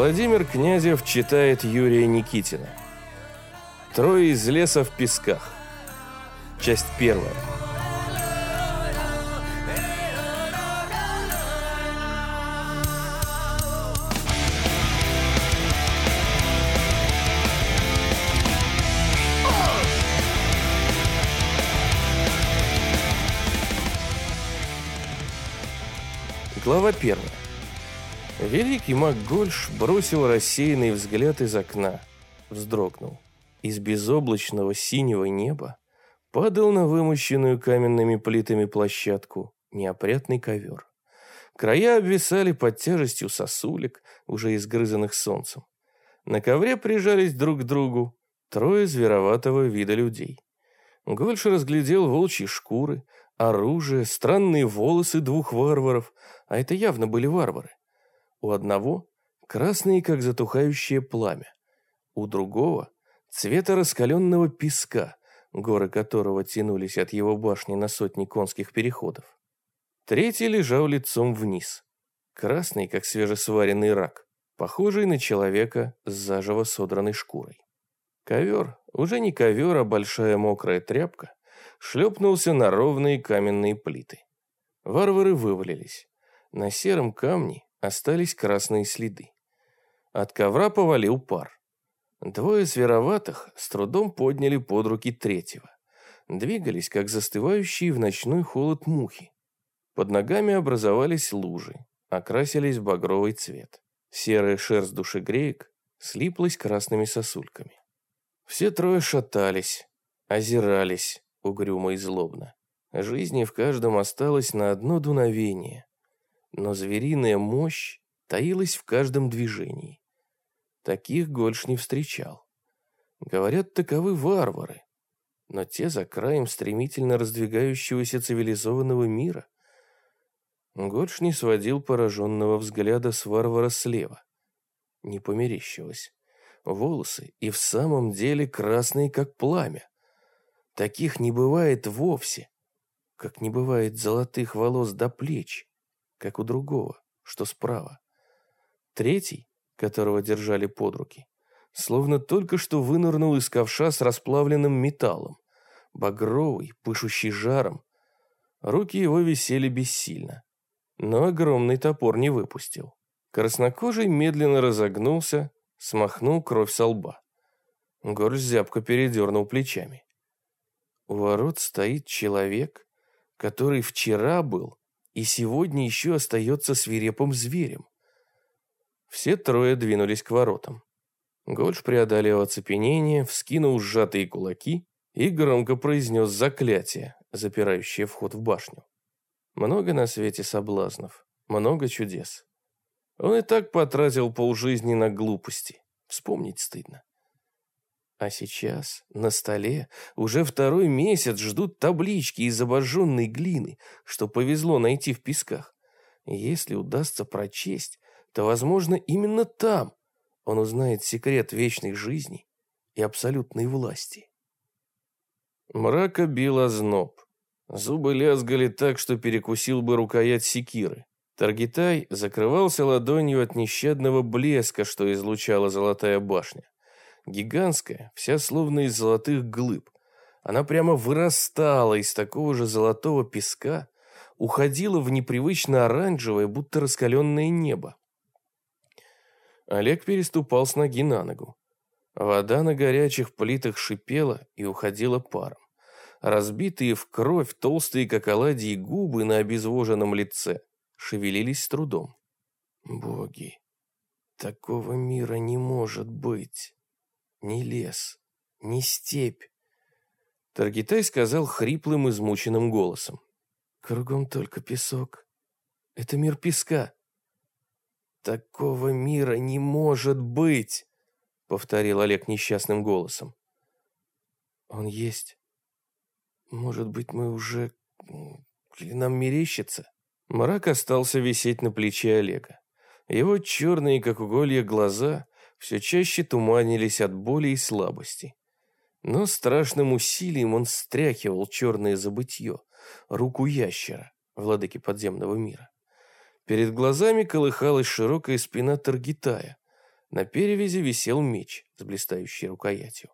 Владимир Князев читает Юрия Никитина. Трое из леса в песках. Часть первая. Глава первая. Великий маг Гольш бросил рассеянный взгляд из окна, вздрогнул. Из безоблачного синего неба падал на вымощенную каменными плитами площадку неопрятный ковер. Края обвисали под тяжестью сосулек, уже изгрызанных солнцем. На ковре прижались друг к другу трое звероватого вида людей. Гольш разглядел волчьи шкуры, оружие, странные волосы двух варваров, а это явно были варвары. У одного красные, как затухающее пламя, у другого цвета раскаленного песка, горы которого тянулись от его башни на сотни конских переходов. Третий лежал лицом вниз, красный, как свежесваренный рак, похожий на человека с заживо содранной шкурой. Ковер, уже не ковер, а большая мокрая тряпка, шлепнулся на ровные каменные плиты. Варвары вывалились. На сером камне остались красные следы. От ковра повалил пар. Двое звероватых с трудом подняли под руки третьего. Двигались, как застывающие в ночной холод мухи. Под ногами образовались лужи, окрасились в багровый цвет. Серая шерсть душегреек слиплась красными сосульками. Все трое шатались, озирались, угрюмо и злобно. Жизни в каждом осталось на одно дуновение, но звериная мощь таилась в каждом движении. Таких Гольш не встречал. Говорят, таковы варвары, но те за краем стремительно раздвигающегося цивилизованного мира. Гольш не сводил пораженного взгляда с варвара слева. Не померещилось. Волосы и в самом деле красные, как пламя. Таких не бывает вовсе, как не бывает золотых волос до плеч, как у другого, что справа. Третий, которого держали под руки, словно только что вынырнул из ковша с расплавленным металлом, багровый, пышущий жаром. Руки его висели бессильно, но огромный топор не выпустил. Краснокожий медленно разогнулся, смахнул кровь со лба. Горж зябко передернул плечами. У ворот стоит человек, который вчера был и сегодня еще остается свирепым зверем. Все трое двинулись к воротам. Гольш преодолел оцепенение, вскинул сжатые кулаки и громко произнес заклятие, запирающее вход в башню. Много на свете соблазнов, много чудес. Он и так потратил полжизни на глупости. Вспомнить стыдно. А сейчас на столе уже второй месяц ждут таблички из обожженной глины, что повезло найти в песках. если удастся прочесть, то, возможно, именно там он узнает секрет вечной жизни и абсолютной власти. Мрака бил озноб. Зубы лязгали так, что перекусил бы рукоять секиры. Таргитай закрывался ладонью от нещадного блеска, что излучала золотая башня гигантская, вся словно из золотых глыб. Она прямо вырастала из такого же золотого песка, уходила в непривычно оранжевое, будто раскаленное небо. Олег переступал с ноги на ногу. Вода на горячих плитах шипела и уходила паром. Разбитые в кровь толстые, как оладьи, губы на обезвоженном лице шевелились с трудом. Боги, такого мира не может быть ни лес, ни степь. Таргитай сказал хриплым, измученным голосом. Кругом только песок. Это мир песка. Такого мира не может быть, повторил Олег несчастным голосом. Он есть. Может быть, мы уже... Или нам мерещится? Мрак остался висеть на плече Олега. Его черные, как уголья, глаза все чаще туманились от боли и слабости. Но страшным усилием он стряхивал черное забытье, руку ящера, владыки подземного мира. Перед глазами колыхалась широкая спина Таргитая. На перевязи висел меч с блистающей рукоятью.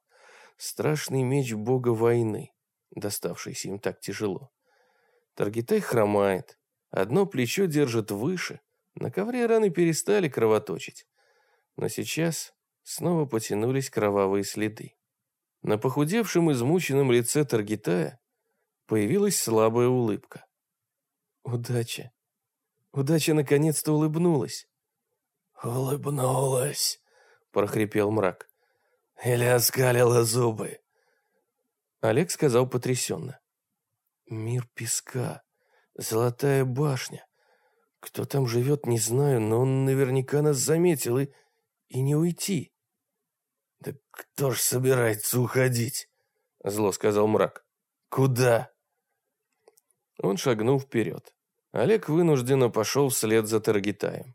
Страшный меч бога войны, доставшийся им так тяжело. Таргитай хромает, одно плечо держит выше, на ковре раны перестали кровоточить. Но сейчас снова потянулись кровавые следы. На похудевшем измученном лице Таргитая появилась слабая улыбка. Удача. Удача наконец-то улыбнулась. «Улыбнулась», — прохрипел мрак. «Или оскалила зубы?» Олег сказал потрясенно. «Мир песка, золотая башня. Кто там живет, не знаю, но он наверняка нас заметил и, и не уйти». «Да кто ж собирается уходить?» — зло сказал мрак. «Куда?» Он шагнул вперед. Олег вынужденно пошел вслед за Таргитаем.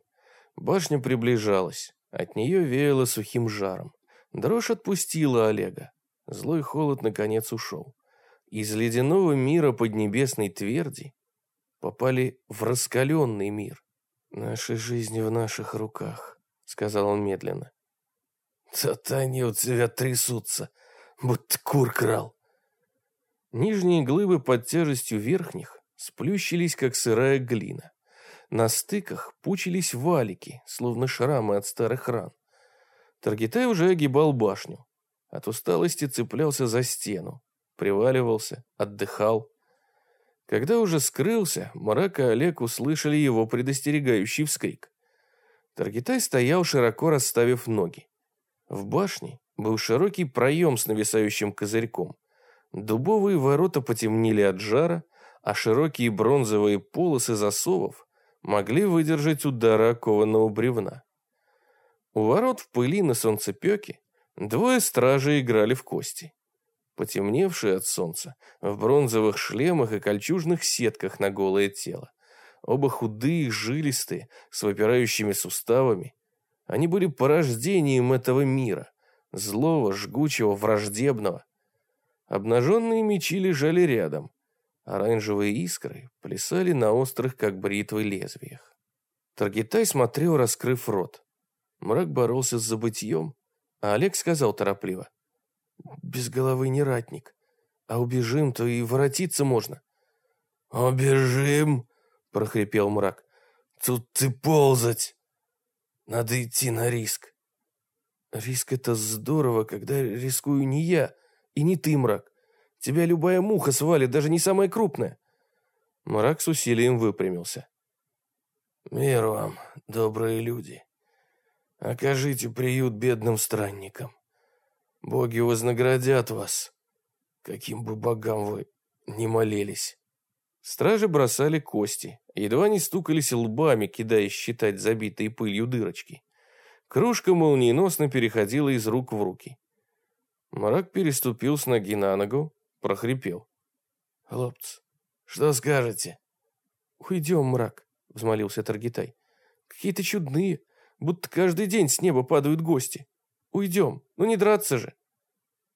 Башня приближалась. От нее веяло сухим жаром. Дрожь отпустила Олега. Злой холод наконец ушел. Из ледяного мира поднебесной тверди попали в раскаленный мир. «Наши жизни в наших руках», — сказал он медленно. «То-то они у тебя трясутся, будто кур крал». Нижние глыбы под тяжестью верхних сплющились, как сырая глина. На стыках пучились валики, словно шрамы от старых ран. Таргитай уже огибал башню. От усталости цеплялся за стену, приваливался, отдыхал. Когда уже скрылся, Марак и Олег услышали его предостерегающий вскрик. Таргитай стоял, широко расставив ноги. В башне был широкий проем с нависающим козырьком. Дубовые ворота потемнели от жара, а широкие бронзовые полосы засовов могли выдержать удары окованного бревна. У ворот в пыли на солнцепеке двое стражей играли в кости. Потемневшие от солнца, в бронзовых шлемах и кольчужных сетках на голое тело. Оба худые, жилистые, с выпирающими суставами. Они были порождением этого мира, злого, жгучего, враждебного. Обнаженные мечи лежали рядом, Оранжевые искры плясали на острых, как бритвы, лезвиях. Таргитай смотрел, раскрыв рот. Мрак боролся с забытьем, а Олег сказал торопливо. «Без головы не ратник, а убежим, то и воротиться можно». «Убежим?» — прохрипел мрак. «Тут ты ползать. Надо идти на риск». «Риск — это здорово, когда рискую не я и не ты, мрак. Тебя любая муха свалит, даже не самая крупная. Мрак с усилием выпрямился. Мир вам, добрые люди. Окажите приют бедным странникам. Боги вознаградят вас, каким бы богам вы ни молились. Стражи бросали кости, едва не стукались лбами, кидая считать забитые пылью дырочки. Кружка молниеносно переходила из рук в руки. Мрак переступил с ноги на ногу, прохрипел. «Хлопцы, что скажете?» «Уйдем, мрак», — взмолился Таргитай. «Какие-то чудные, будто каждый день с неба падают гости. Уйдем, ну не драться же».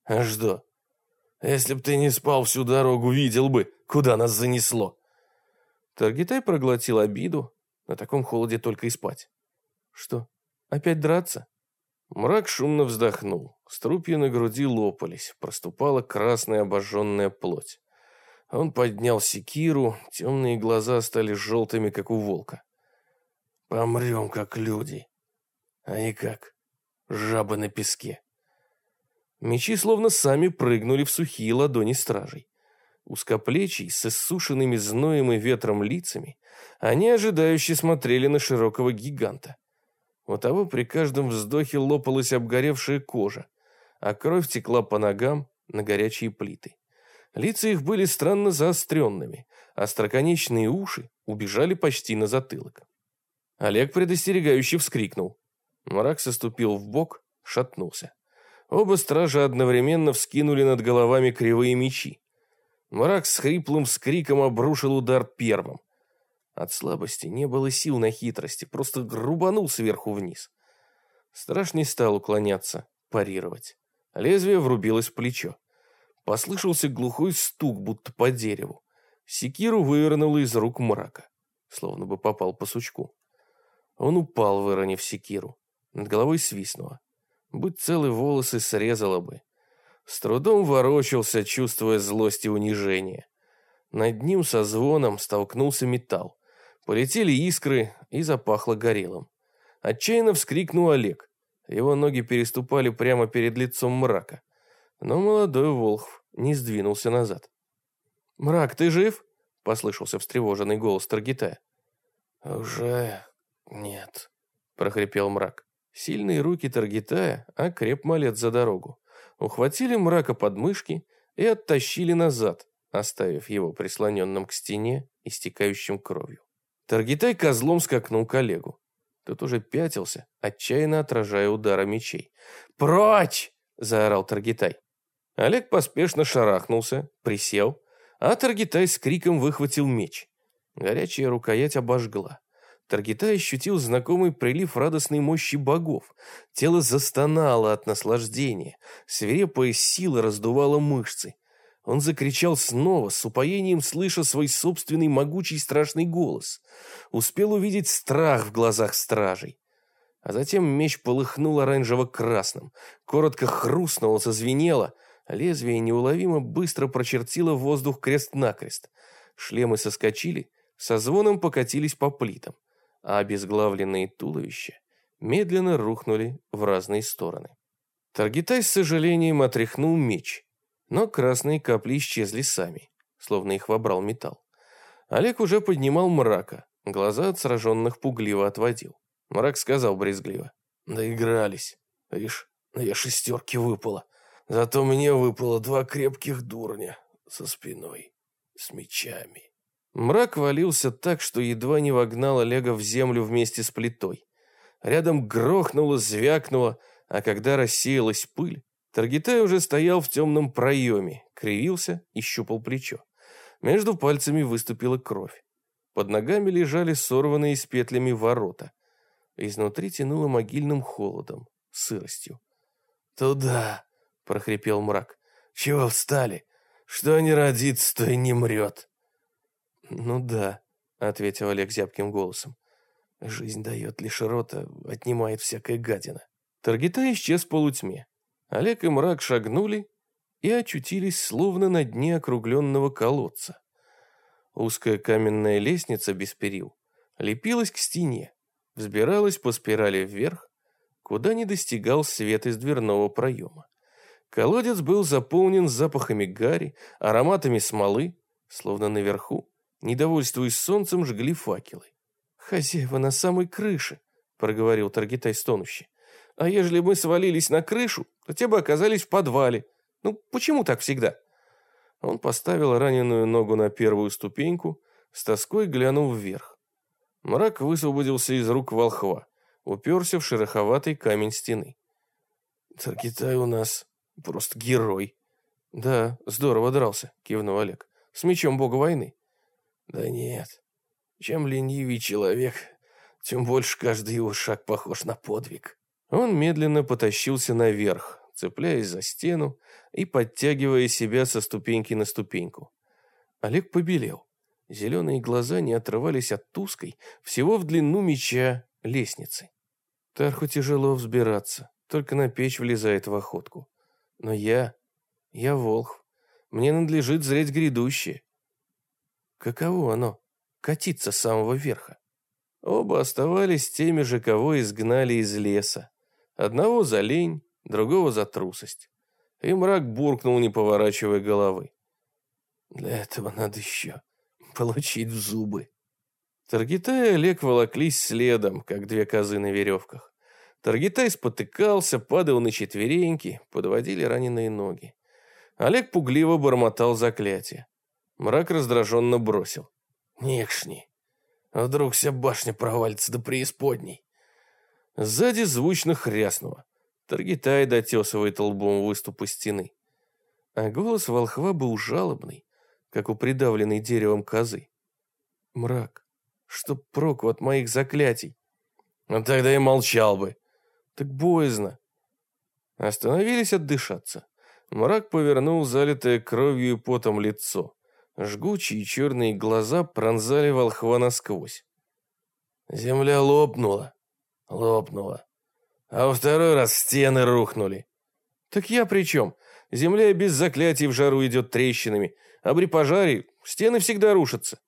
«А что? Если б ты не спал всю дорогу, видел бы, куда нас занесло». Таргитай проглотил обиду, на таком холоде только и спать. «Что, опять драться?» Мрак шумно вздохнул. Струпья на груди лопались, проступала красная обожженная плоть. Он поднял секиру, темные глаза стали желтыми, как у волка. «Помрем, как люди, а не как жабы на песке». Мечи словно сами прыгнули в сухие ладони стражей. Узкоплечий, с иссушенными зноем и ветром лицами, они ожидающе смотрели на широкого гиганта. У того при каждом вздохе лопалась обгоревшая кожа, а кровь текла по ногам на горячие плиты. Лица их были странно заостренными, а остроконечные уши убежали почти на затылок. Олег предостерегающе вскрикнул. Мрак соступил в бок, шатнулся. Оба стража одновременно вскинули над головами кривые мечи. Мрак с хриплым скриком обрушил удар первым. От слабости не было сил на хитрости, просто грубанул сверху вниз. Страж не стал уклоняться, парировать. Лезвие врубилось в плечо. Послышался глухой стук, будто по дереву. Секиру вывернуло из рук мрака, словно бы попал по сучку. Он упал, выронив секиру. Над головой свистнуло. Будь целые волосы, срезало бы. С трудом ворочался, чувствуя злость и унижение. Над ним со звоном столкнулся металл. Полетели искры и запахло горелым. Отчаянно вскрикнул Олег. Его ноги переступали прямо перед лицом мрака. Но молодой Волхв не сдвинулся назад. «Мрак, ты жив?» — послышался встревоженный голос Таргитая. «Уже нет», — прохрипел мрак. Сильные руки Таргитая окреп малец за дорогу. Ухватили мрака под мышки и оттащили назад, оставив его прислоненным к стене, истекающим кровью. Таргитай козлом скакнул к Олегу. Тот уже пятился, отчаянно отражая удары мечей. «Прочь!» – заорал Таргитай. Олег поспешно шарахнулся, присел, а Таргитай с криком выхватил меч. Горячая рукоять обожгла. Таргитай ощутил знакомый прилив радостной мощи богов. Тело застонало от наслаждения. Свирепая сила раздувала мышцы. Он закричал снова, с упоением слыша свой собственный могучий страшный голос. Успел увидеть страх в глазах стражей. А затем меч полыхнул оранжево-красным. Коротко хрустнуло, зазвенело. Лезвие неуловимо быстро прочертило воздух крест-накрест. Шлемы соскочили, со звоном покатились по плитам а обезглавленные туловища медленно рухнули в разные стороны. Таргитай с сожалением отряхнул меч, но красные капли исчезли сами, словно их вобрал металл. Олег уже поднимал мрака, глаза от сраженных пугливо отводил. Мрак сказал брезгливо. «Доигрались. Видишь, я шестерки выпало. Зато мне выпало два крепких дурня со спиной, с мечами». Мрак валился так, что едва не вогнал Олега в землю вместе с плитой. Рядом грохнуло, звякнуло, а когда рассеялась пыль, Таргитай уже стоял в темном проеме, кривился и щупал плечо. Между пальцами выступила кровь. Под ногами лежали сорванные с петлями ворота. Изнутри тянуло могильным холодом, сыростью. «Туда!» — прохрипел мрак. «Чего встали? Что не родится, то и не мрет!» «Ну да», — ответил Олег зябким голосом. «Жизнь дает лишь рота, отнимает всякая гадина». Таргита исчез в полутьме. Олег и мрак шагнули и очутились словно на дне округленного колодца. Узкая каменная лестница без перил лепилась к стене, взбиралась по спирали вверх, куда не достигал свет из дверного проема. Колодец был заполнен запахами гари, ароматами смолы, словно наверху недовольствуясь солнцем, жгли факелы. «Хозяева на самой крыше», — проговорил Таргитай стонуще. «А ежели мы свалились на крышу, то те бы оказались в подвале. Ну, почему так всегда?» Он поставил раненую ногу на первую ступеньку, с тоской глянул вверх. Мрак высвободился из рук волхва, уперся в шероховатый камень стены. «Таргитай у нас просто герой». «Да, здорово дрался», — кивнул Олег. «С мечом бога войны». Да нет. Чем ленивый человек, тем больше каждый его шаг похож на подвиг. Он медленно потащился наверх, цепляясь за стену и подтягивая себя со ступеньки на ступеньку. Олег побелел. Зеленые глаза не отрывались от узкой, всего в длину меча, лестницы. Тарху тяжело взбираться, только на печь влезает в охотку. Но я, я волхв, мне надлежит зреть грядущее. Каково оно — катиться с самого верха? Оба оставались теми же, кого изгнали из леса. Одного за лень, другого за трусость. И мрак буркнул, не поворачивая головы. Для этого надо еще получить в зубы. Таргитай и Олег волоклись следом, как две козы на веревках. Таргитай спотыкался, падал на четвереньки, подводили раненые ноги. Олег пугливо бормотал заклятие. Мрак раздраженно бросил. «Некшни. Вдруг вся башня провалится до преисподней». Сзади звучно хряснуло. Таргитай дотесывает лбом выступы стены. А голос волхва был жалобный, как у придавленной деревом козы. «Мрак, что проку от моих заклятий?» «Ну тогда и молчал бы». «Так боязно». Остановились отдышаться. Мрак повернул залитое кровью и потом лицо. Жгучие черные глаза пронзали волхва насквозь. Земля лопнула, лопнула. а во второй раз стены рухнули. Так я при чем? Земля без заклятий в жару идет трещинами, а при пожаре стены всегда рушатся.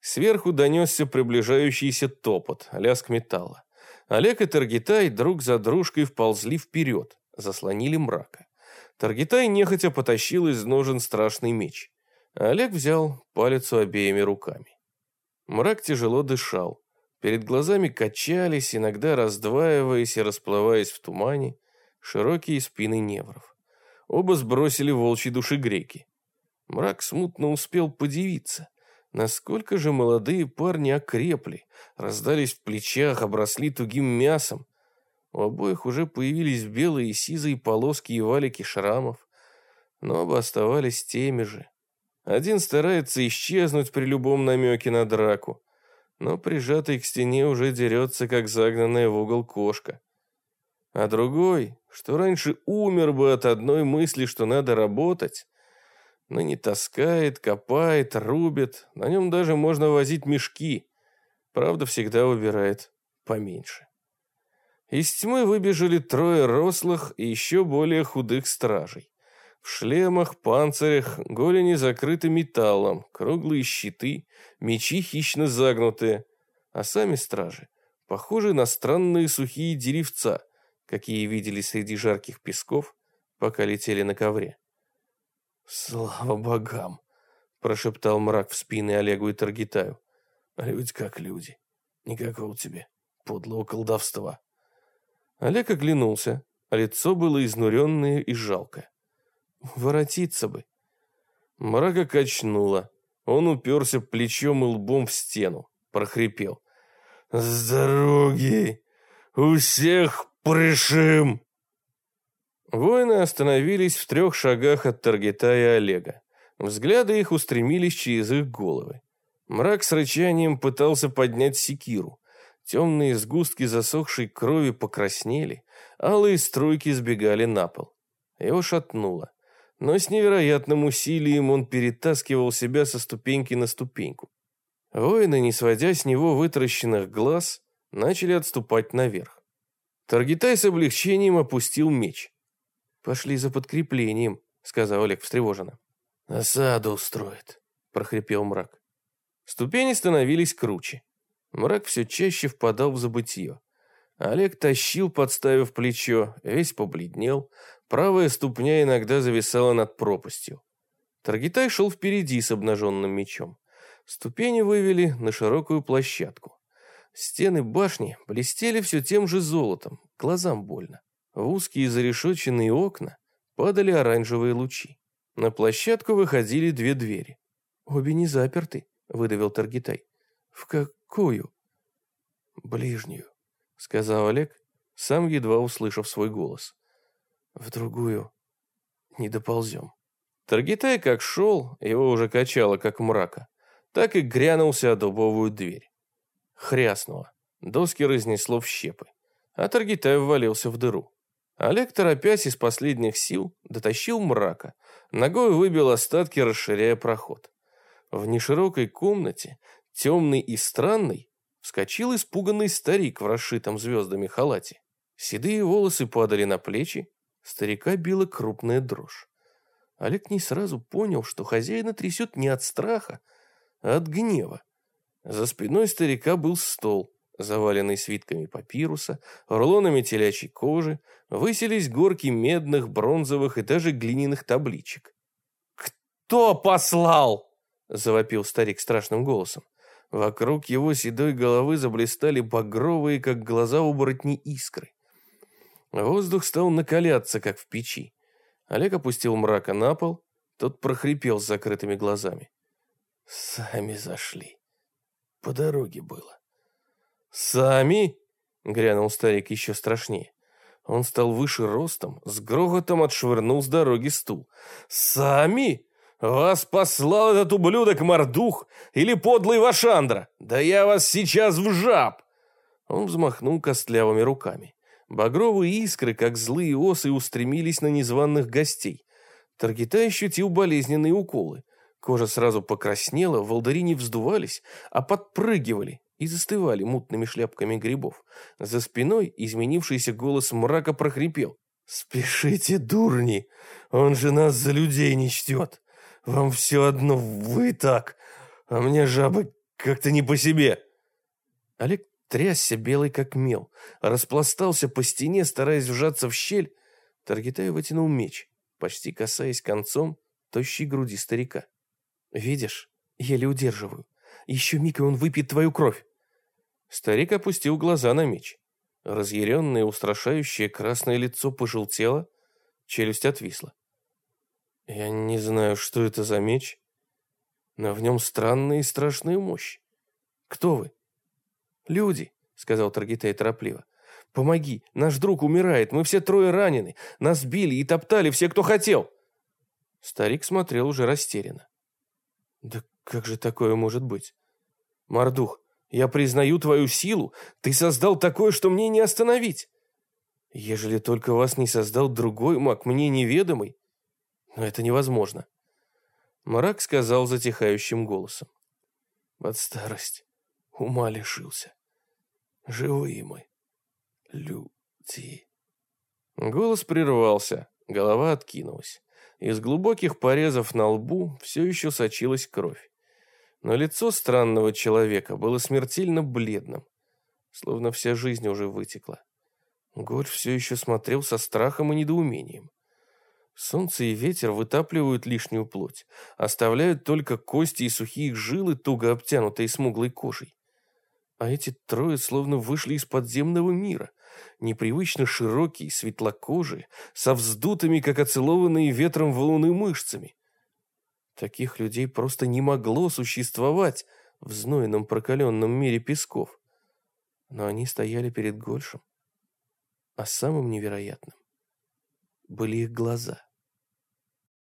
Сверху донесся приближающийся топот, лязг металла. Олег и Таргитай друг за дружкой вползли вперед, заслонили мрака. Таргитай нехотя потащил из ножен страшный меч. Олег взял палец обеими руками. Мрак тяжело дышал. Перед глазами качались, иногда раздваиваясь и расплываясь в тумане, широкие спины невров. Оба сбросили волчьи душегреки. Мрак смутно успел подивиться. Насколько же молодые парни окрепли, раздались в плечах, обросли тугим мясом. У обоих уже появились белые сизые полоски и валики шрамов, но оба оставались теми же. Один старается исчезнуть при любом намеке на драку, но прижатый к стене уже дерется, как загнанная в угол кошка. А другой, что раньше умер бы от одной мысли, что надо работать, но не таскает, копает, рубит, на нем даже можно возить мешки. Правда, всегда выбирает поменьше. Из тьмы выбежали трое рослых и еще более худых стражей. В шлемах, панцирях, голени закрыты металлом, круглые щиты, мечи хищно загнутые, а сами стражи похожи на странные сухие деревца, какие видели среди жарких песков, пока летели на ковре. «Слава богам!» – прошептал мрак в спины Олегу и Таргитаю. «Люди как люди. Никакого тебе подлого колдовства». Олег оглянулся, лицо было изнуренное и жалкое. Воротиться бы. Мрака качнуло. Он уперся плечом и лбом в стену. Прохрипел. «С дороги! У всех пришим!» Воины остановились в трех шагах от Таргета и Олега. Взгляды их устремились через их головы. Мрак с рычанием пытался поднять секиру. Темные сгустки засохшей крови покраснели, алые струйки сбегали на пол. Его шатнуло но с невероятным усилием он перетаскивал себя со ступеньки на ступеньку. Воины, не сводя с него вытаращенных глаз, начали отступать наверх. Таргитай с облегчением опустил меч. «Пошли за подкреплением», — сказал Олег встревоженно. «Осаду устроит», — прохрипел мрак. Ступени становились круче. Мрак все чаще впадал в забытье. Олег тащил, подставив плечо, весь побледнел, Правая ступня иногда зависала над пропастью. Таргитай шел впереди с обнаженным мечом. Ступени вывели на широкую площадку. Стены башни блестели все тем же золотом, глазам больно. В узкие зарешоченные окна падали оранжевые лучи. На площадку выходили две двери. «Обе не заперты», — выдавил Таргитай. «В какую?» «Ближнюю», — сказал Олег, сам едва услышав свой голос в другую не доползем. Таргитай как шел, его уже качало, как мрака, так и грянулся о дубовую дверь. Хряснуло, доски разнесло в щепы, а Таргитай ввалился в дыру. Олег, торопясь из последних сил, дотащил мрака, ногой выбил остатки, расширяя проход. В неширокой комнате, темный и странный, вскочил испуганный старик в расшитом звездами халате. Седые волосы падали на плечи, Старика била крупная дрожь. Олег не сразу понял, что хозяина трясет не от страха, а от гнева. За спиной старика был стол, заваленный свитками папируса, рулонами телячьей кожи, выселись горки медных, бронзовых и даже глиняных табличек. «Кто послал?» — завопил старик страшным голосом. Вокруг его седой головы заблистали багровые, как глаза оборотней, искры. Воздух стал накаляться, как в печи. Олег опустил мрака на пол, тот прохрипел с закрытыми глазами. «Сами зашли. По дороге было». «Сами?» — грянул старик еще страшнее. Он стал выше ростом, с грохотом отшвырнул с дороги стул. «Сами? Вас послал этот ублюдок-мордух или подлый Вашандра? Да я вас сейчас в жаб!» Он взмахнул костлявыми руками. Багровые искры, как злые осы, устремились на незваных гостей. Таргита ощутил болезненные уколы. Кожа сразу покраснела, волдыри не вздувались, а подпрыгивали. и застывали мутными шляпками грибов. За спиной изменившийся голос мрака прохрипел. «Спешите, дурни! Он же нас за людей не чтет! Вам все одно, вы так! А мне жабы как-то не по себе!» Олег трясся белый как мел, распластался по стене, стараясь вжаться в щель. Таргитай вытянул меч, почти касаясь концом тощей груди старика. «Видишь, еле удерживаю. Еще миг, и он выпьет твою кровь. Старик опустил глаза на меч. Разъяренное, устрашающее красное лицо пожелтело, челюсть отвисла. Я не знаю, что это за меч, но в нем странная и страшная мощь. Кто вы? Люди, сказал Таргитей торопливо. Помоги, наш друг умирает, мы все трое ранены, нас били и топтали все, кто хотел. Старик смотрел уже растерянно. Да как же такое может быть? Мордух, я признаю твою силу, ты создал такое, что мне не остановить. Ежели только вас не создал другой маг, мне неведомый. Но это невозможно. Мрак сказал затихающим голосом. Под старость ума лишился. Живые мы. Люди. Голос прервался, голова откинулась. Из глубоких порезов на лбу все еще сочилась кровь но лицо странного человека было смертельно бледным, словно вся жизнь уже вытекла. Горь все еще смотрел со страхом и недоумением. Солнце и ветер вытапливают лишнюю плоть, оставляют только кости и сухие жилы, туго обтянутые смуглой кожей. А эти трое словно вышли из подземного мира, непривычно широкие, светлокожие, со вздутыми, как оцелованные ветром валуны мышцами. Таких людей просто не могло существовать в знойном прокаленном мире песков. Но они стояли перед Гольшем. А самым невероятным были их глаза.